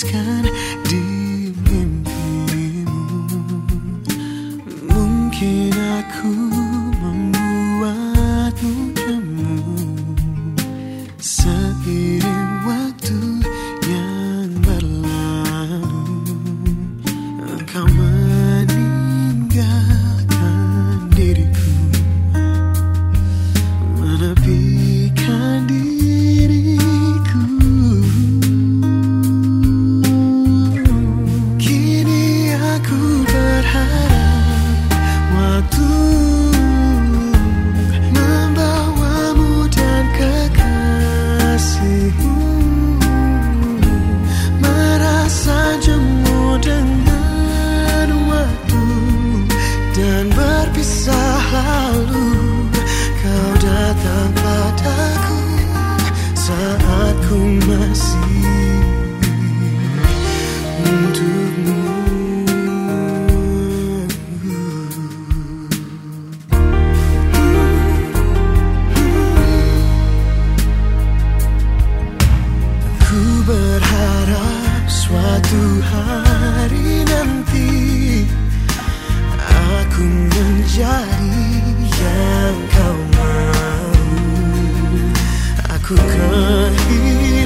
scan dan berpisah lalu kau datang padaku saat ku masih untukmu. Ku berharap suatu hari menjadi yang kau mau. Aku kehilangan